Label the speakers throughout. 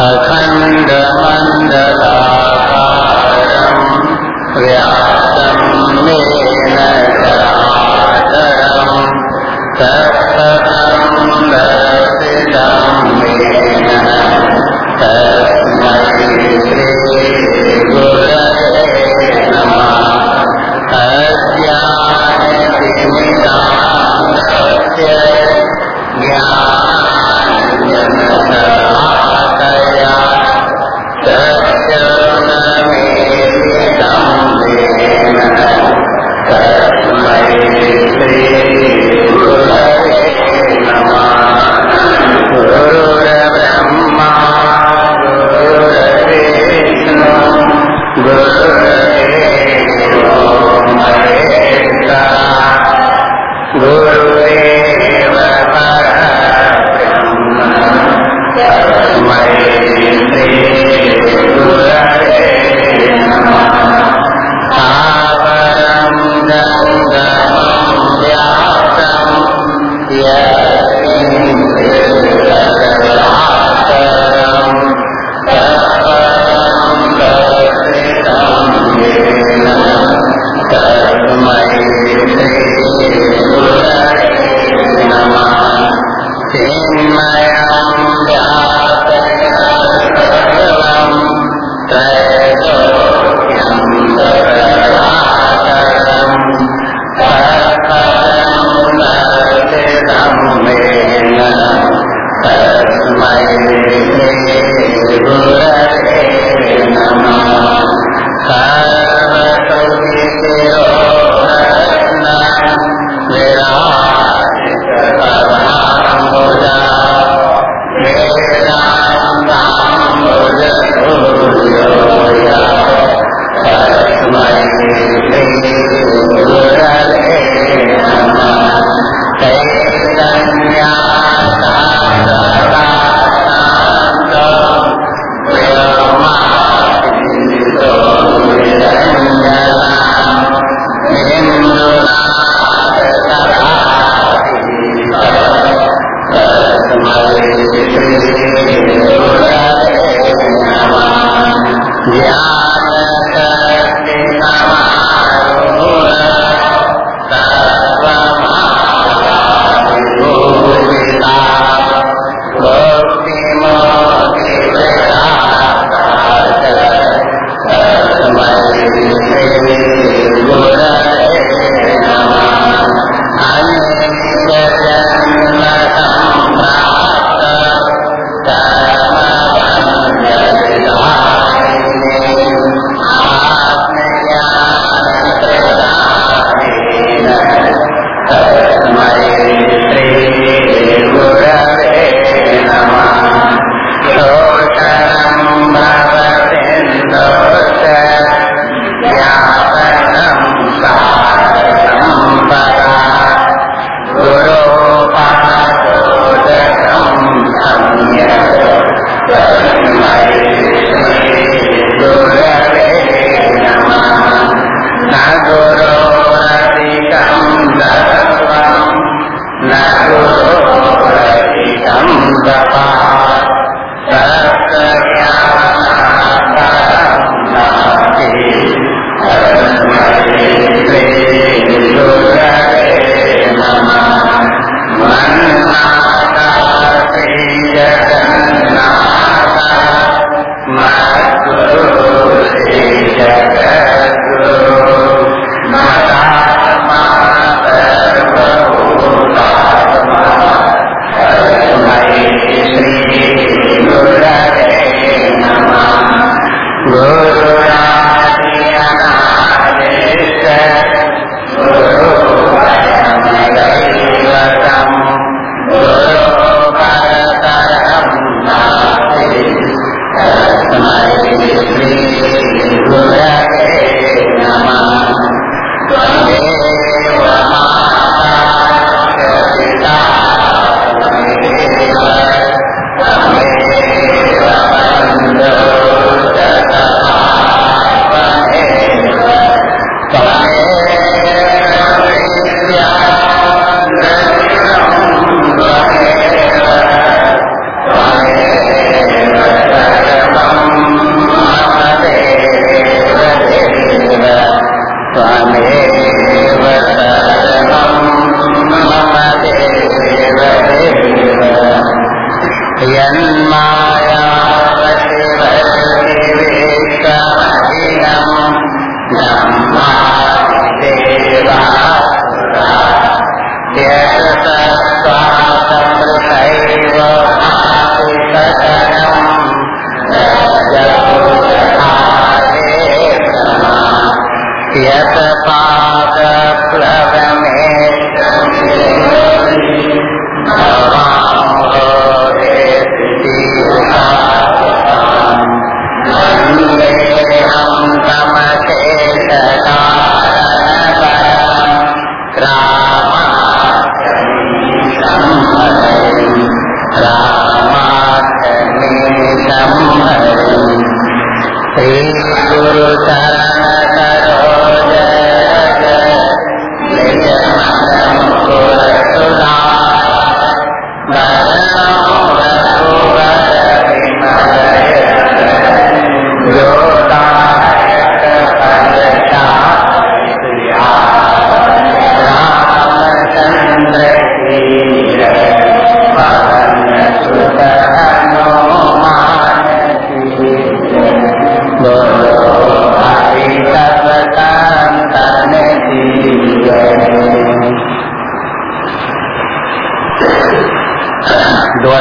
Speaker 1: अखण्डमण्डलाकारम् व्याप्तं येन चराचरम् तत्पदं दर्शितं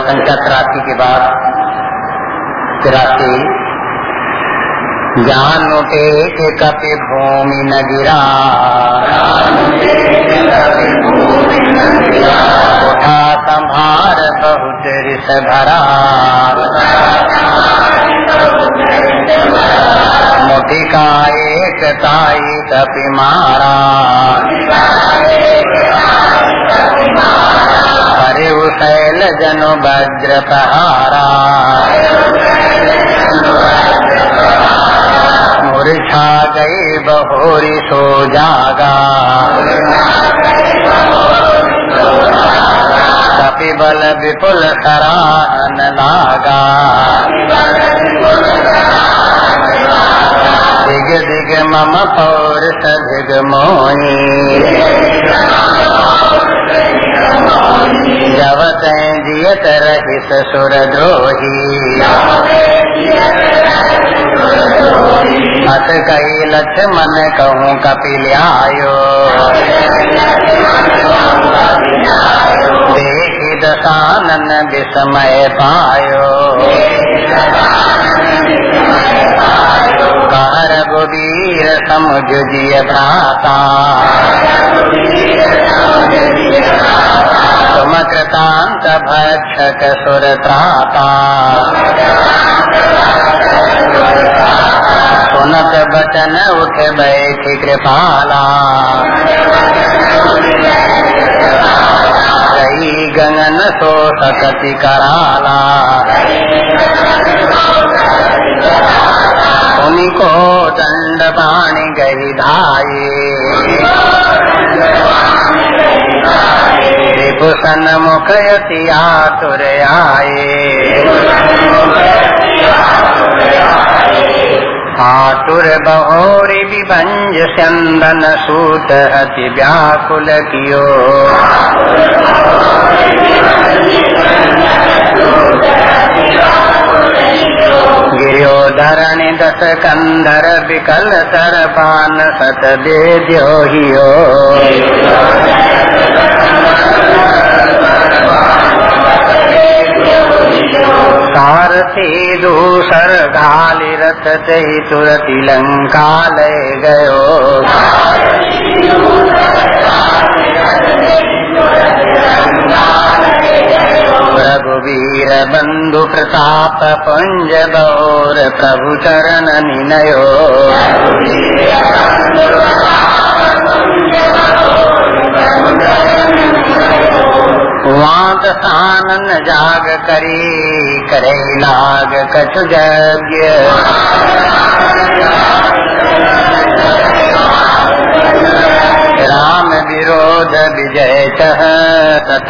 Speaker 1: संख्या तिरासी के बाद तिरासी ज्ञान के कपि भूमि न गिरा। उठा संभार बहुत रिस भरा मुठिका एक ताई कपि मारा। हरे शैल जनु वज्र प्रहारा मूर्छा गई बहोरी सो जागा। कपि बल विपुल सराहन लागा दिग दिग मम पौरुष धिग मोही। जब तय जियत रहित सुर द्रोही अत लक्ष मन कहूँ कपिल आयो। देखी दशानन विस्मय पायो। कहर गुबीर समुझ जिय भ्राता तुम कृतांत भक्षक सुर त्राता सुनत बचन उठ बैठ कृपाला। कही गगन सो सकति कराला। उनको दंड पाणी गही धाये रिपुसन मुख यति आतुर आए आतुर बहोरी विभंज चंदन सूत अति व्याकुल कियो। गिरियोधरणि दस कंधर विकल तर पान सत दे द्योहियो सारथी दूसर घाली रथ ते तुरति लंका ले गयो रघुवीर बंधु प्रताप पुंज बौर प्रभु चरण निनयो वात सानन जाग करी करे लाग कछु यज्ञ विरोध विजय चह तथ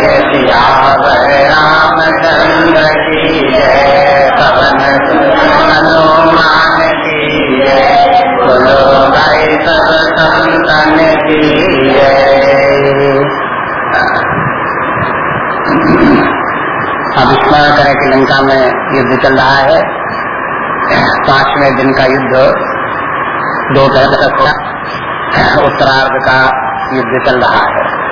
Speaker 1: जय सियावर रामचंद्र की पवन हनुमान की बोलो भाई सब संतन की अब स्मरण करें कि लंका में युद्ध चल रहा है। पाँचवें दिन का युद्ध दोपहर तक उत्तरार्ध का युद्ध चल रहा है।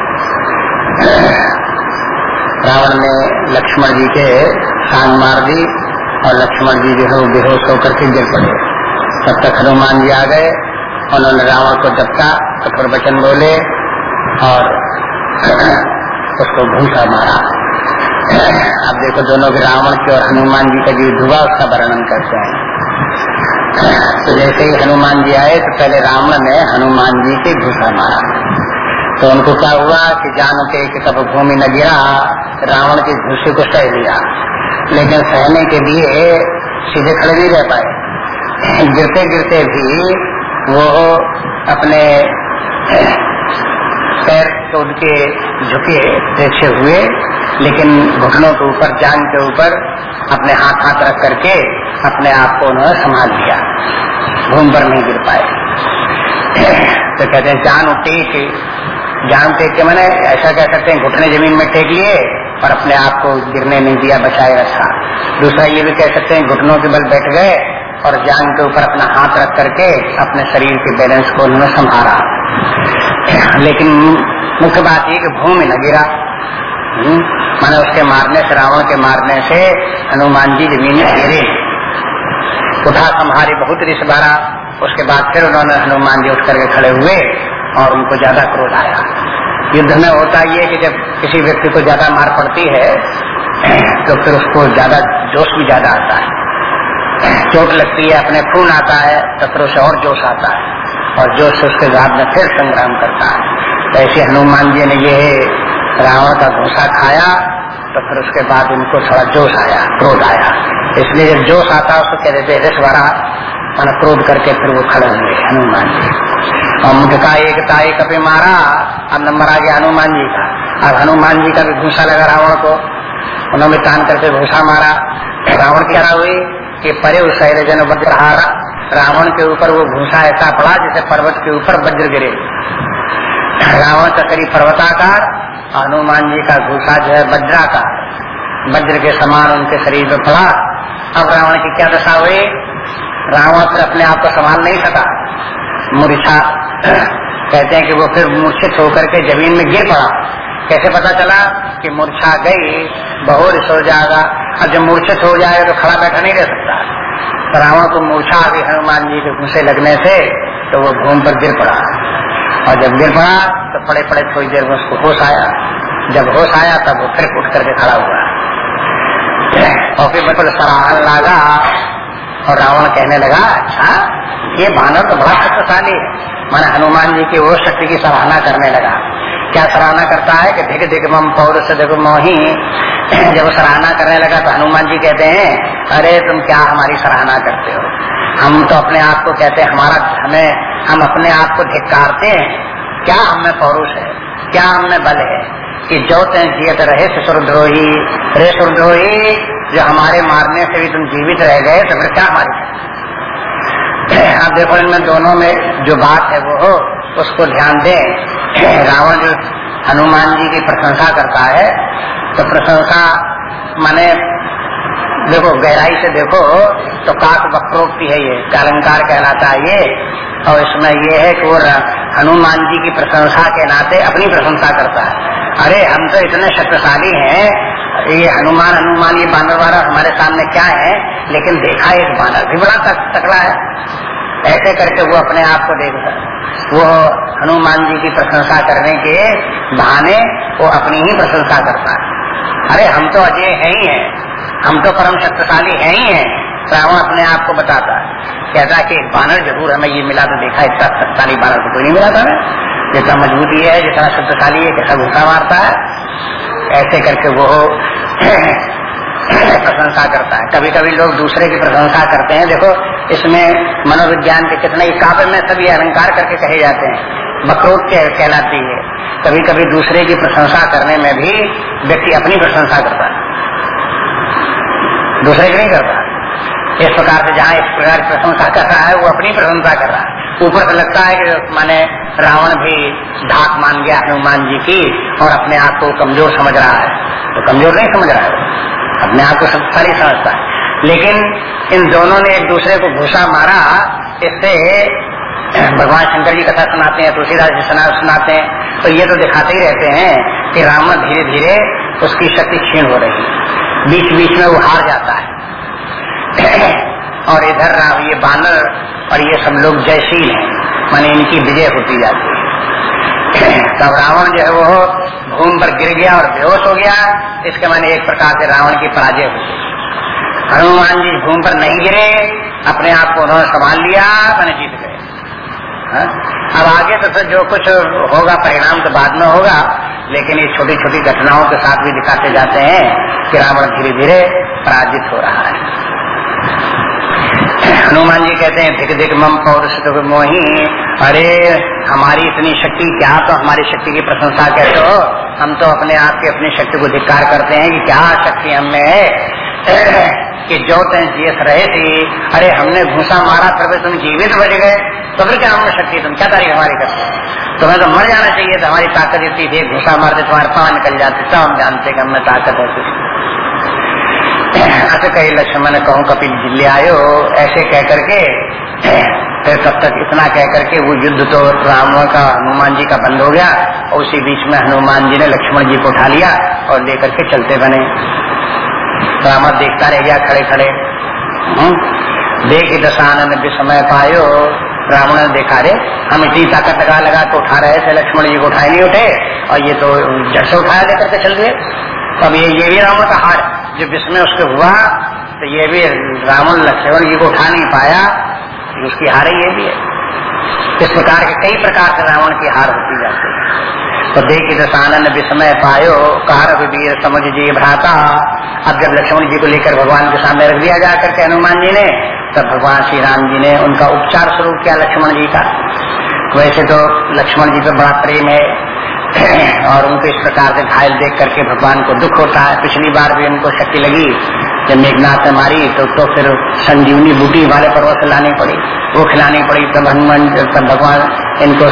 Speaker 1: रावण ने लक्ष्मण जी के सांग मार दी और लक्ष्मण जी जो है वो बेहोश होकर के गिर पड़े। तब तक हनुमान जी आ गए। उन्होंने रावण को दबका कठोर वचन बोले और उसको भूसा मारा। अब देखो दोनों रावण के और हनुमान जी का युद्ध हुआ उसका वर्णन करते हैं? तो जैसे ही हनुमान जी आए तो पहले रावण ने हनुमान जी के घुसा मारा। तो उनको क्या हुआ कि जानो के तब भूमि न गिरा, रावण के घुसे को सह लिया। लेकिन सहने के लिए सीधे खड़े नहीं रह पाए। गिरते गिरते भी वो अपने पैर तोड़ के झुके हुए लेकिन घुटनों के ऊपर, जान के ऊपर अपने हाथ हाथ रख करके अपने आप को उन्होंने संभाल लिया। घूम पर नहीं गिर पाए। तो कहते हैं, जान टेक जान टेक के मैंने ऐसा कह सकते हैं, घुटने ज़मीन में टेक लिए और अपने आप को गिरने नहीं दिया, बचाए रखा। दूसरा ये भी कह सकते हैं, घुटनों के बल बैठ गए और जान के ऊपर अपना हाथ रख करके अपने शरीर के बैलेंस को उन्होंने संभाला। लेकिन मुख्य बात ये कि भूमि न गिरा। माने उसके मारने से, रावण के मारने से हनुमान जी ज़मीन में उठा संहारी बहुत रिस बारा उसके बाद फिर उन्होंने हनुमान जी उठ करके खड़े हुए और उनको ज़्यादा क्रोध आया। युद्ध में होता ये कि जब किसी व्यक्ति को ज़्यादा मार पड़ती है तो फिर उसको ज़्यादा जोश भी ज़्यादा आता है। चोट लगती है, अपने खून आता है तो फिर उसे और जोश आता है। और जोश उसके बाद में फिर संग्राम करता है। तो ऐसे हनुमान जी ने ये रावण का घूसा खाया तो फिर उसके बाद उनको थोड़ा जोश आया, क्रोध आया। इसलिए जब जोश आता, उसको कह देते रिस भरा मैंने क्रोध करके फिर वो खड़े हुए हनुमान जी। और मुझका एक ताई कपे मारा, अब नंबर आ गया हनुमान जी का। अब हनुमान जी का भी घूसा लगा रावण को। उन्होंने तान करके घूसा मारा। रावण क्या हुई कि परे शैलजन वज्रहारा, रावण के ऊपर वो भूसा ऐसा पड़ा, जैसे पर्वत के ऊपर वज्र गिरे। रावण का करीब हनुमान जी का घूसा जो है बज्रा वज्राकार वज्र के समान उनके शरीर में पड़ा। अब रावण की क्या दशा हुई? रावण फिर अपने आप को संभाल नहीं सका। मूर्छा। कहते हैं कि वो फिर मूर्छित होकर के ज़मीन में गिर पड़ा। कैसे पता चला कि मूर्छा गई बहुत सो जाएगा। और जब मूर्छित हो जाएगा तो खड़ा बैठा नहीं रह सकता। तो रावण को मूर्छा गई हनुमान जी के घूसे लगने से तो वो घूम पर गिर पड़ा। और जब गिर पड़ा तो पड़े पड़े थोड़ी देर में उसको होश आया। जब होश आया, तब वो फिर उठ करके खड़ा हुआ। और फिर मतलब सराहन लगा और रावण कहने लगा अच्छा ये बानर तो बड़ा शक्तिशाली मैंने हनुमान जी की वो शक्ति की सराहना करने लगा। क्या सराहना करता है कि धिक धिक मम पौर से देखो मोही। जब सराहना करने लगा तो हनुमान जी कहते हैं, अरे, तुम क्या हमारी सराहना करते हो? हम तो अपने आप को कहते हैं, हमारा हमें, हम अपने आप को धिकारते हैं। क्या हमें पौरुष है? क्या हमें बल है? कि जो तें जियत रहे ससुरद्रोही रे सुरद्रोही, जो हमारे मारने से भी तुम जीवित रह गए तो फिर क्या हमारी अब देखो, इनमें दोनों में जो बात है वो हो, उसको ध्यान दें। रावण जो हनुमान जी की प्रशंसा करता है तो प्रशंसा माने देखो, गहराई से देखो तो काक वक्रोक्ति है ये अलंकार कहलाता है ये। और इसमें ये है कि वो हनुमान जी की प्रशंसा के नाते अपनी प्रशंसा करता है। अरे, हम तो इतने शक्तिशाली हैं, ये हनुमान हनुमान, ये बानर वारा हमारे सामने क्या है? लेकिन देखा एक बानर भी बड़ा तकड़ा है। ऐसे करके वो अपने आप को देखता वो हनुमान जी की प्रशंसा करने के बहाने वो अपनी ही प्रशंसा करता है। अरे, हम तो अजय है ही हैं। हम तो परम शक्तिशाली है ही है। रावण अपने आप को बताता है। कहता कि एक बानर ज़रूर हमें ये मिला तो देखा, इतना शक्तिशाली बानर तो कोई नहीं मिला था जितना मजबूती है, जितना शक्तिशाली है कैसा भूखा मारता है, ऐसे करके वो प्रशंसा करता है। कभी कभी लोग दूसरे की प्रशंसा करते हैं। देखो, इसमें मनोविज्ञान के कितने ही काव्य में सभी अलंकार करके कहे जाते हैं। बकरोट कहलाती है। कभी कभी दूसरे की प्रशंसा करने में भी व्यक्ति अपनी प्रशंसा करता है। दूसरे की नहीं करता। इस प्रकार से जहाँ इस प्रकार की प्रशंसा कर रहा है, वो अपनी प्रशंसा कर रहा है। ऊपर से लगता है कि माने रावण भी धाक मान गया हनुमान जी की और अपने आप को कमज़ोर समझ रहा है। तो कमज़ोर नहीं समझ रहा है। अपने आप को शक्तिशाली समझता है। लेकिन इन दोनों ने एक दूसरे को घुसा मारा। इससे भगवान शंकर जी कथा सुनाते हैं, तुलसीदास जी सुना सुनाते हैं। तो ये तो दिखाते ही रहते हैं कि रावण धीरे धीरे उसकी शक्ति क्षीण हो रही है। बीच बीच में वो हार जाता है। और इधर ये बानर और ये सब लोग जयशील हैं। माने इनकी विजय होती जाती है। तब रावण जो है वो भूमि पर गिर गया और बेहोश हो गया। इसके माने एक प्रकार से रावण की पराजय हो। गई हनुमान जी भूमि पर नहीं गिरे, अपने आप को उन्होंने संभाल लिया, मैंने जीत गए। हाँ? अब आगे तो फिर जो कुछ होगा, परिणाम तो बाद में होगा। लेकिन ये छोटी छोटी घटनाओं के साथ भी दिखाते जाते हैं कि रावण धीरे धीरे पराजित हो रहा है। हनुमान जी कहते हैं, धिक धिक मम पौरुष मोही अरे, हमारी इतनी शक्ति, क्या तो हमारी शक्ति की प्रशंसा कहते हो? हम तो अपने आप की अपनी शक्ति को धिकार करते हैं कि क्या शक्ति हमें है। कि जो तें जीत रहे थे, अरे, हमने घूसा मारा, फिर तुम जीवित बच गए। तो फिर क्या हमने शक्ति, तुम क्या तारीफ़ हमारी करते तुम्हें तो मर जाना चाहिए था, हमारी ताकत इतनी थी घूसा मारते, तुम्हारे पाँव निकल जाते, सब हम जानते कि हमें ताकत है। यहाँ से कही लक्ष्मण कहूँ, कपिल ज़िले आयो। ऐसे कह करके, फिर तब तक इतना कह करके वो युद्ध तो राम का, हनुमान जी का बंद हो गया और उसी बीच में हनुमान जी ने लक्ष्मण जी को उठा लिया और लेकर के चलते बने। रावण देखता रह गया खड़े खड़े। हम्म। देख दशानन समय पायो। रावण ने देखा रे हम इतनी ताकत लगा लगा के उठा रहे थे, लक्ष्मण जी को उठाए नहीं उठे। और ये तो जड़ से उठाया लेकर के चल तो अब ये ये भी रावण का हार। जो विस्मय उसके हुआ तो ये भी रावण लक्ष्मण जी को उठा नहीं पाया उसकी हार ये भी है। इस प्रकार के कई प्रकार से रावण की हार होती जाती है। तो देखी दशानन विस्मय पायो, कार वीर समझ जी भ्राता। अब जब लक्ष्मण जी को लेकर भगवान के सामने रख दिया जाकर के हनुमान जी ने, तब भगवान श्री राम जी ने उनका उपचार शुरू किया लक्ष्मण जी का। वैसे तो लक्ष्मण जी पे बड़ा प्रेम है। और उनको इस प्रकार से घायल देख करके भगवान को दुख होता है। पिछली बार भी उनको शक्ति लगी। जब मेघनाथ ने मारी तो तो फिर संजीवनी बूटी वाले पर्वत से लानी पड़ी। वो खिलानी पड़ी तब हनुमान तब भगवान इनको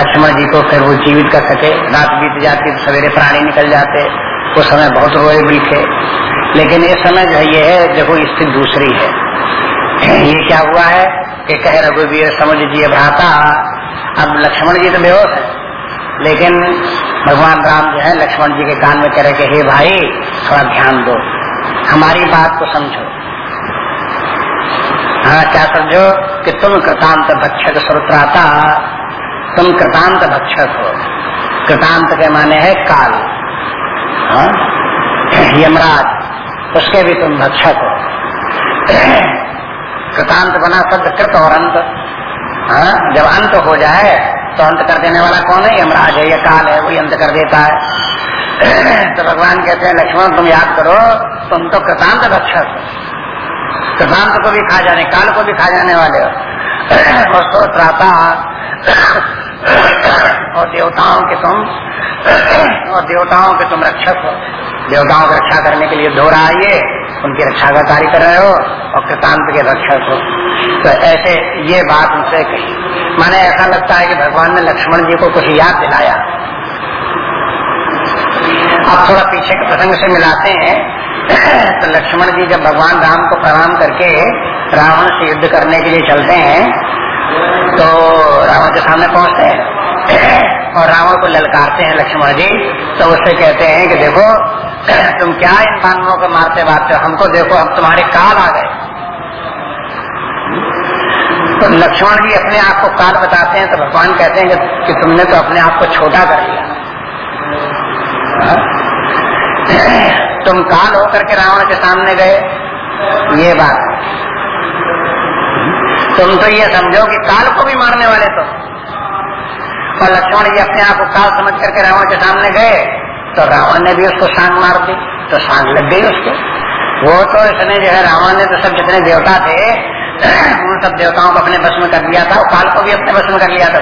Speaker 1: लक्ष्मण जी को फिर वो जीवित कर सके। रात बीत जाती तो सवेरे प्राणी निकल जाते। उस समय बहुत रोए बिलखे लेकिन इस समय जो ये है, देखो, स्थिति दूसरी है। ये क्या हुआ है? कि कह रघुवीर, समझ जी भ्राता, अब लक्ष्मण जी तो बेहोश है। लेकिन भगवान राम जो है लक्ष्मण जी के कान में कह रहे कि, हे भाई, थोड़ा ध्यान दो। हमारी बात को समझो। हाँ क्या समझो कि तुम कृतांत भक्षक श्रोत्राता, तुम कृतांत भक्षक हो। कृतांत के माने है काल। हाँ? यमराज, उसके भी तुम भक्षक हो। कृतांत बना शब्द कृत और अंत। हाँ? जब अंत हो जाए तो अंत कर देने वाला कौन है? यमराज है, या काल है, वही अंत कर देता है। तो भगवान कहते हैं, लक्ष्मण, तुम याद करो, तुम तो कृतांत रक्षक हो। कृतांत को भी खा जाने, काल को भी खा जाने वाले हो। और तो त्राता और देवताओं के तुम, और देवताओं के तुम रक्षक हो। देवताओं की रक्षा करने के लिए दो ये उनकी रक्षा का कार्य कर रहे हो और कृतांत के रक्षक हो। तो ऐसे ये बात उनसे कही। माने ऐसा लगता है कि भगवान ने लक्ष्मण जी को कुछ याद दिलाया। अब थोड़ा पीछे के प्रसंग से मिलाते हैं। तो लक्ष्मण जी जब भगवान राम को प्रणाम करके रावण से युद्ध करने के लिए चलते हैं तो रावण के सामने पहुँचते हैं। और रावण को ललकारते हैं लक्ष्मण जी तो उससे कहते हैं कि देखो, तुम क्या इन मानवों को मारते मारते हमको देखो, हम तुम्हारे काल आ गए। तो लक्ष्मण जी अपने आप को काल बताते हैं तो भगवान कहते हैं कि तुमने तो अपने आप को छोटा कर लिया? तुम काल होकर के रावण के सामने गए, ये बात। तुम तो ये समझो कि काल को भी मारने वाले तो। और लक्ष्मण जी अपने आप को काल समझ करके रावण के सामने गए तो रावण ने भी उसको सांग मार दी तो सांग लग गई उसको। वो तो इसने जो है, रावण ने तो सब जितने देवता थे, उन सब देवताओं को अपने बस में कर लिया था और काल को भी अपने बस में कर लिया था।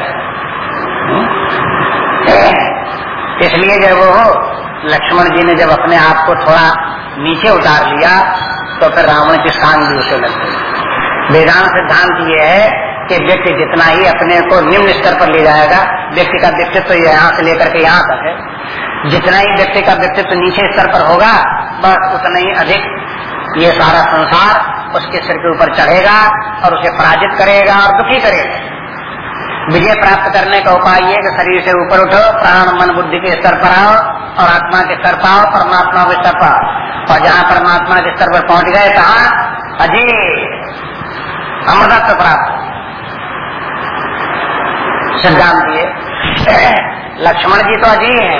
Speaker 1: इसलिए जब वो लक्ष्मण जी ने जब अपने आप को थोड़ा नीचे उतार लिया तो फिर रावण की सांग भी उसे लग गई। वेदांत सिद्धांत ये है कि व्यक्ति जितना ही अपने को निम्न स्तर पर ले जाएगा, व्यक्ति का व्यक्तित्व तो यहाँ से लेकर के यहाँ तक है। जितना ही व्यक्ति का व्यक्तित्व तो नीचे स्तर पर होगा, बस उतना ही अधिक ये सारा संसार उसके सिर के ऊपर चढ़ेगा और उसे पराजित करेगा और दुखी करेगा। विजय प्राप्त करने का उपाय ये कि शरीर से ऊपर उठो, प्राण, मन, बुद्धि के स्तर पर आओ और आत्मा के स्तर पाओ परमात्मा के स्तर पर और जहाँ परमात्मा के स्तर पर पहुँच गए कहा अजय अमृतत्व प्राप्त। सिद्धांत ये लक्ष्मण जी तो अजय है,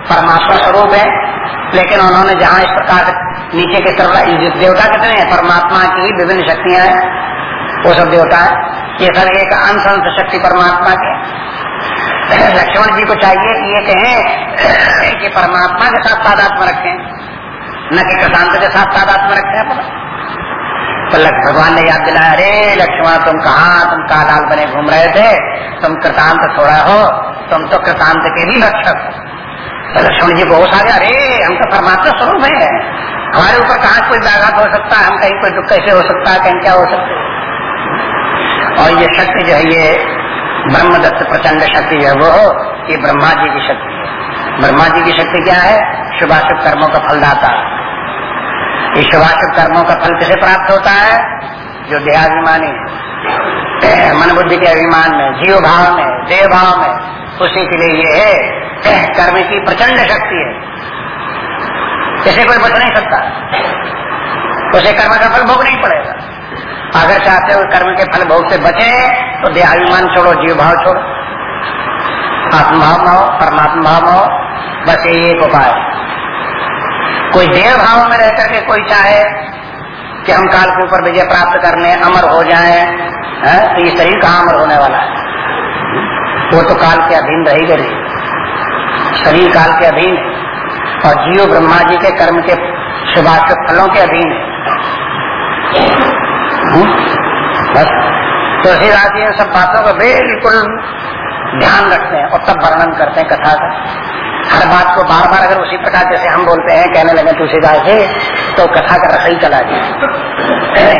Speaker 1: परमात्मा स्वरूप है, लेकिन उन्होंने जहाँ इस प्रकार नीचे के तरफ़ देवता कितने हैं? परमात्मा की विभिन्न शक्तियाँ हैं। वो सब देवता है। ये सब एक अंश अंश शक्ति परमात्मा के। लक्ष्मण जी को चाहिए ये कहें कि परमात्मा के साथ तादात्म रखें। न कि प्रशांत के साथ तादात्म रखें। तो भगवान ने याद दिलाया, अरे लक्ष्मण, तुम कहा? तुम कालाल बने घूम रहे थे। तुम कृतांत थोड़ा हो। तुम तो कृतांत के भी रक्षक हो। तो लक्ष्मण जी को आ गया अरे, हम तो परमात्मा स्वरूप है। हमारे ऊपर कहा कोई व्याघात हो सकता? है हम कहीं कोई दुख कैसे हो सकता? है कहीं क्या हो सकता? और ये शक्ति जो है, ये ब्रह्मदत्त, प्रचंड शक्ति जो है वो, ये ब्रह्मा जी की शक्ति है। ब्रह्मा जी की शक्ति क्या है? शुभाशुभ कर्मों का फलदाता। शुभाशुभ कर्मों का फल किसे प्राप्त होता है? जो देहाभिमानी मन बुद्धि के अभिमान में, जीव भाव में, देह भाव में, उसी के लिए ये है, कर्म की प्रचंड शक्ति है। इसे कोई बच नहीं सकता? उसे कर्म का फल भोग नहीं पड़ेगा। अगर चाहते हो कर्म के फल भोग से बचे तो देहाभिमान छोड़ो, जीव भाव छोड़ो। आत्मभाव में हो परमात्मा भाव में हो बस यही एक उपाय कोई देह भाव में रह करके कोई चाहे कि हम काल के ऊपर विजय प्राप्त करने अमर हो जाए तो ये शरीर कहाँ अमर होने वाला है? वो तो काल के अधीन रही नहीं शरीर काल के अधीन और जीव ब्रह्मा जी के कर्म के शुभाशुभ फलों के अधीन है। बस। तुलसीदास जी इन सब बातों का बिल्कुल ध्यान रखते हैं और तब वर्णन करते हैं कथा का। हर बात को बार बार अगर उसी प्रकार जैसे हम बोलते हैं, कहने लगे तुलसीदास जी तो कथा का रस ही चला गया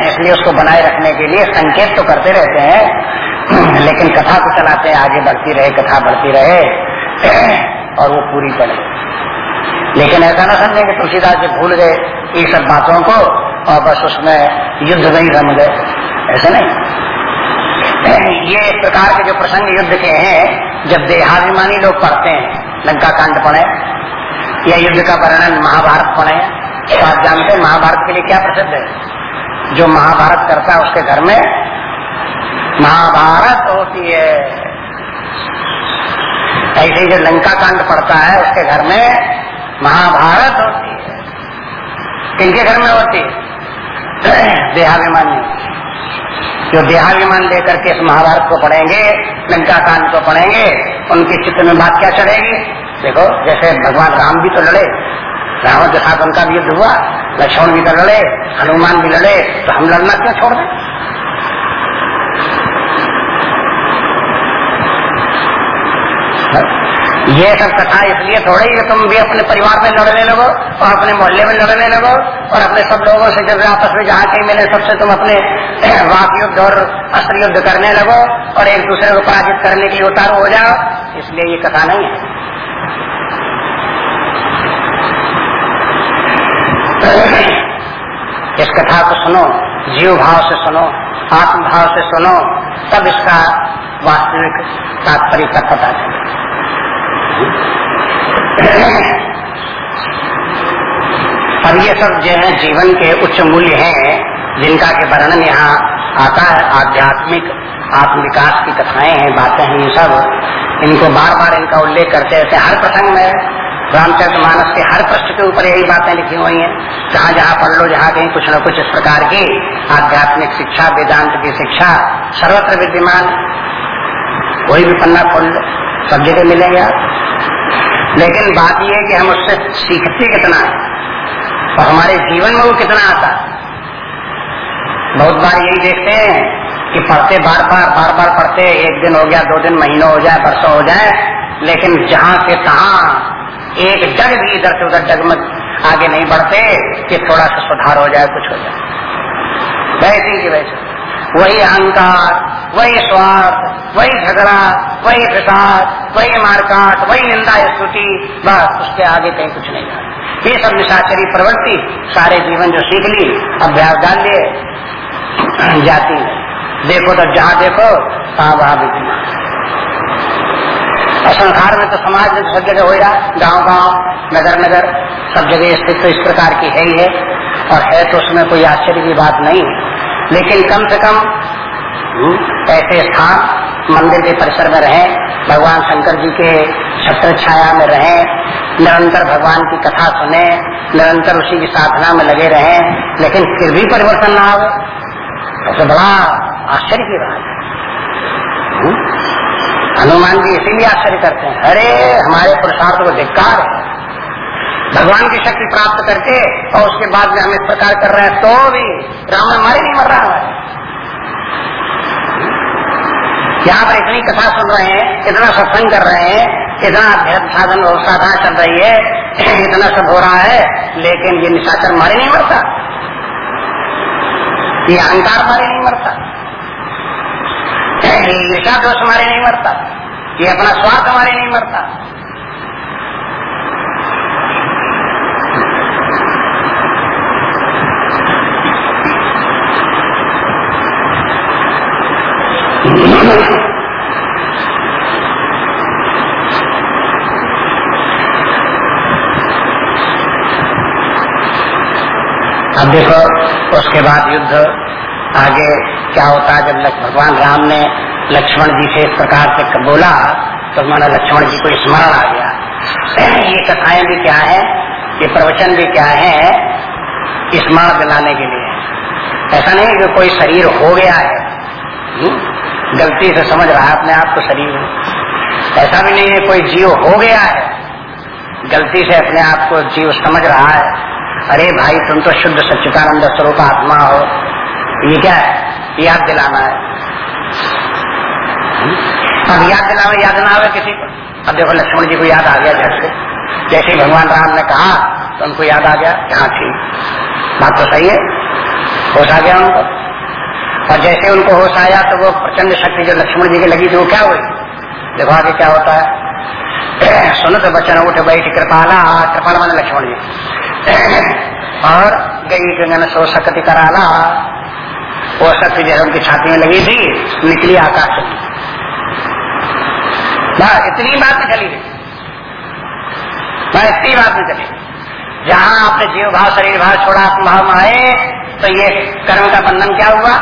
Speaker 1: इसलिए उसको बनाए रखने के लिए संकेत तो करते रहते हैं, लेकिन कथा को चलाते हैं, आगे बढ़ती रहे, कथा बढ़ती रहे, और वो पूरी पड़े। लेकिन ऐसा ना समझे कि तुलसीदास जी भूल गए ये सब बातों को, और बस उसमें युद्ध नहीं रम गए। ऐसा नहीं। ये इस प्रकार के जो प्रसंग युद्ध के हैं, जब देहाभिमानी लोग पढ़ते हैं लंका कांड पढ़े या युद्ध का वर्णन महाभारत पढ़े तो आप जानते हैं, महाभारत के लिए क्या प्रसिद्ध है? जो महाभारत करता है उसके घर में महाभारत होती है। ऐसे जो लंका कांड पड़ता है, उसके घर में महाभारत होती है। किनके घर में होती है? देहाभिमानी जो देहाभिमान लेकर के इस महाभारत को पढ़ेंगे, लंका कांड को पढ़ेंगे, उनके चित्र में बात क्या चढ़ेगी? देखो, जैसे भगवान राम भी तो लड़े, रावण के साथ उनका भी युद्ध हुआ, लक्ष्मण भी तो लड़े, हनुमान भी लड़े तो हम लड़ना क्यों छोड़ दें? ये सब कथा इसलिए थोड़ी कि तुम भी अपने परिवार में लड़ने लगो और अपने मोहल्ले में लड़ने लगो और अपने सब लोगों से जब आपस में जहाँ कहीं मिले सबसे तुम अपने वाक युद्ध और अस्त्र युद्ध करने लगो और एक दूसरे को पराजित करने के लिए उतारू हो जाओ। इसलिए ये कथा नहीं है। इस कथा को सुनो, जीव भाव से सुनो, आत्म भाव से सुनो, तब इसका वास्तविक तात्पर्य का पता चले अब ये सब जो है जीवन के उच्च मूल्य हैं, जिनका के वर्णन यहाँ आता है, आध्यात्मिक आत्म विकास की कथाएँ हैं, बातें हैं, ये सब। इनको बार बार इनका उल्लेख करते रहते हर प्रसंग में रामचरित मानस के हर पृष्ठ के ऊपर यही बातें लिखी हुई हैं। जहाँ जहाँ पढ़ लो, जहाँ कहीं कुछ न कुछ इस प्रकार की आध्यात्मिक शिक्षा, वेदांत की शिक्षा सर्वत्र विद्यमान। कोई भी पन्ना खोल सब जगह मिलेंगे आप। लेकिन बात यह है कि हम उससे सीखते कितना है और हमारे जीवन में वो कितना आता है। बहुत बार यही देखते हैं कि पढ़ते बार बार बार बार पढ़ते, एक दिन हो गया, दो दिन, महीनों हो जाए, बरसों हो जाए, लेकिन जहाँ से तहा एक डग भी इधर से उधर डगमग आगे नहीं बढ़ते, कि थोड़ा सा सुधार हो जाए, कुछ हो जाए। वैसे की वैसे। वही अहंकार वही स्वार्थ, वही झगड़ा, वही प्रसाद वही मारकाट, वही निंदा स्तुति, बस उसके आगे कहीं कुछ नहीं जाता ये सब निशाचरी प्रवृत्ति सारे जीवन जो सीख ली, अभ्यास डाल लिए, जाती है। देखो तो जहाँ देखो तहाँ वहाँ विद्यमान और संसार में तो समाज में सब जगह हो रहा गाँव गाँव नगर नगर सब जगह स्थित तो इस प्रकार की है ही है। और है तो उसमें कोई आश्चर्य की बात नहीं। है लेकिन कम से कम ऐसे स्थान, मंदिर के परिसर में रहें, भगवान शंकर जी के छत्र छाया में रहें, निरंतर भगवान की कथा सुने, निरंतर उसी की साधना में लगे रहें, लेकिन फिर भी परिवर्तन ना हो तो बड़ा आश्चर्य की बात है। हनुमान जी इसीलिए आश्चर्य करते हैं। अरे, हमारे पुरुषार्थ को धिक्कार है। भगवान की शक्ति प्राप्त करके और उसके बाद में हम इस प्रकार कर रहे हैं तो भी राम हमारे नहीं मर रहा है यहाँ पर इतनी कथा सुन रहे हैं, इतना सत्संग कर रहे हैं, इतना अध्यक्ष साधन साधना चल रही है, इतना सब हो रहा है, लेकिन ये निशाचर मारे नहीं मरता। ये अहंकार मारे नहीं मरता। ये दोष मारे नहीं मरता। ये अपना स्वार्थ हमारे नहीं मरता। देखो, उसके बाद युद्ध। आगे क्या होता है? जब भगवान राम ने लक्ष्मण जी से इस प्रकार से बोला तो हमारा लक्ष्मण जी को स्मरण आ गया। ये कथाएँ भी क्या है? ये प्रवचन भी क्या है? स्मरण दिलाने के लिए। ऐसा नहीं कि कोई शरीर हो गया है। हम्म? गलती से समझ रहा है अपने आप को शरीर। ऐसा भी नहीं है कोई जीव हो गया है। गलती से अपने आप को जीव समझ रहा है। अरे भाई, तुम तो शुद्ध सच्चिदानंद स्वरूप आत्मा हो। ये क्या है? याद दिलाना है। हम्म? अब याद दिलावे याद ना आवे किसी को। अब देखो, लक्ष्मण जी को याद आ गया जैसे। जैसे भगवान राम ने कहा तो उनको याद आ गया हाँ ठीक बात तो सही है। होश आ गया उनको। और जैसे उनको होश आया तो वो प्रचंड शक्ति जो लक्ष्मण जी की लगी थी, वो क्या हुई? देखो आगे क्या होता है। सुन तो बचन, उठ बैठ कृपाला कृपाला मान लक्ष्मण जी। और गई गंगन सो सकती कराला। वो शक्ति जो उनकी छाती में लगी थी, निकली आकाश इतनी बात नहीं चली। बस इतनी बात नहीं चली। जहाँ आपने जीव भाव शरीर भाव छोड़ा, आत्मभाव में आए तो ये कर्म का बंधन क्या हुआ?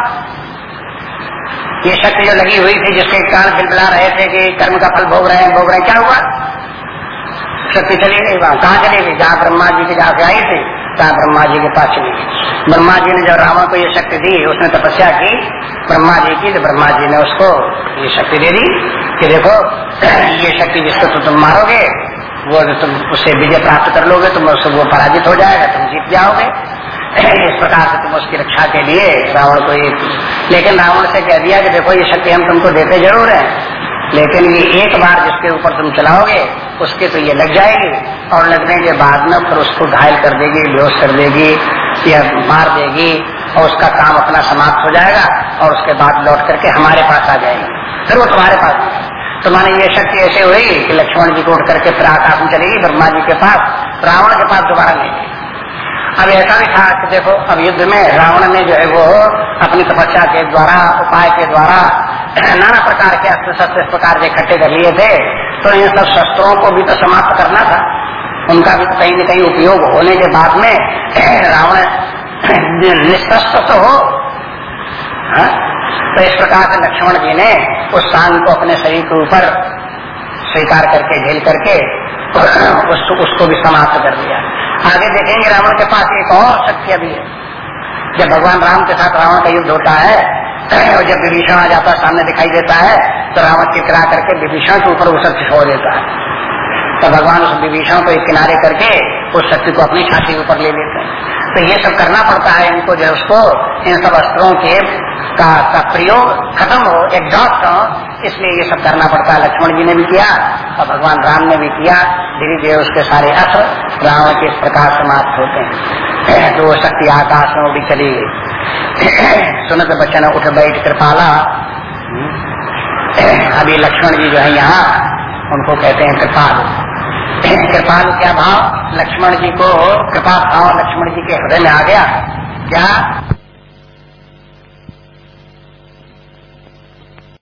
Speaker 1: ये शक्ति जो लगी हुई थी, जिसके कारण बिलबिला रहे थे कि कर्म का फल भोग रहे हैं, भोग रहे हैं, क्या हुआ? शक्ति चली गई वहाँ। कहाँ चली गई? जहाँ ब्रह्मा जी के जहाँ से आई थी, तहाँ ब्रह्मा जी के पास चली गई। ब्रह्मा जी ने जब रावण को ये शक्ति दी, उसने तपस्या की ब्रह्मा जी की तो ब्रह्मा जी ने उसको ये शक्ति दे दी कि देखो, ये शक्ति जिसको तो तुम मारोगे, वो तुम उससे विजय प्राप्त कर लोगे तुम उससे वो पराजित हो जाएगा, तुम जीत जाओगे। इस प्रकार से तुम उसकी रक्षा के लिए रावण को एक लेकिन रावण से कह दिया कि देखो ये शक्ति हम तुमको देते ज़रूर है। लेकिन ये एक बार जिसके ऊपर तुम चलाओगे, उसके तो ये लग जाएगी और लगने के बाद में फिर उसको घायल कर देगी, बेहोश कर देगी, या मार देगी और उसका काम अपना समाप्त हो जाएगा और उसके बाद लौट करके हमारे पास आ जाएगी। फिर वो तुम्हारे पास तो माने ये शक्ति ऐसे हुई कि लक्ष्मण जी को उठ करके फिर आकाश में चलेगी ब्रह्मा जी के पास, रावण के पास दोबारा नहीं अब ऐसा भी था कि देखो, अब युद्ध में रावण ने जो है वो अपनी तपस्या के द्वारा, उपाय के द्वारा नाना प्रकार के अस्त्र शस्त्र इस प्रकार के इकट्ठे कर लिए थे। तो इन सब शस्त्रों को भी तो समाप्त करना था। उनका भी कहीं न कहीं उपयोग होने के बाद में रावण निष्प्रस्त तो हो। हा? तो इस प्रकार से लक्ष्मण जी ने उस सांग को अपने शरीर के ऊपर स्वीकार करके, झेल करके उसको भी समाप्त कर दिया। आगे देखेंगे रावण के पास एक और शक्ति अभी है। जब भगवान राम के साथ रावण का युद्ध होता है, और जब विभीषण आ जाता है, सामने दिखाई देता है तो रावण चिकरा करके विभीषण के ऊपर वो छोड़ देता है। तो भगवान उस विभीषण को एक किनारे करके उस शक्ति को अपनी छाती के ऊपर ले लेते हैं। तो ये सब करना पड़ता है इनको जो उसको इन सब अस्त्रों के का, का प्रयोग खत्म हो एग्जॉस्ट हो इसलिए ये सब करना पड़ता है। लक्ष्मण जी ने भी किया और भगवान राम ने भी किया धीरे धीरे उसके सारे अस्त्र रावण के प्रकार समाप्त होते हैं। तो वो शक्ति आकाश में उड़ी चली सुनत बचन उठ बैठ कृपाला। अभी लक्ष्मण जी जो है यहाँ उनको कहते हैं कृपाल। कृपाल क्या भाव? लक्ष्मण जी को, कृपा भाव लक्ष्मण जी के हृदय में आ गया। क्या?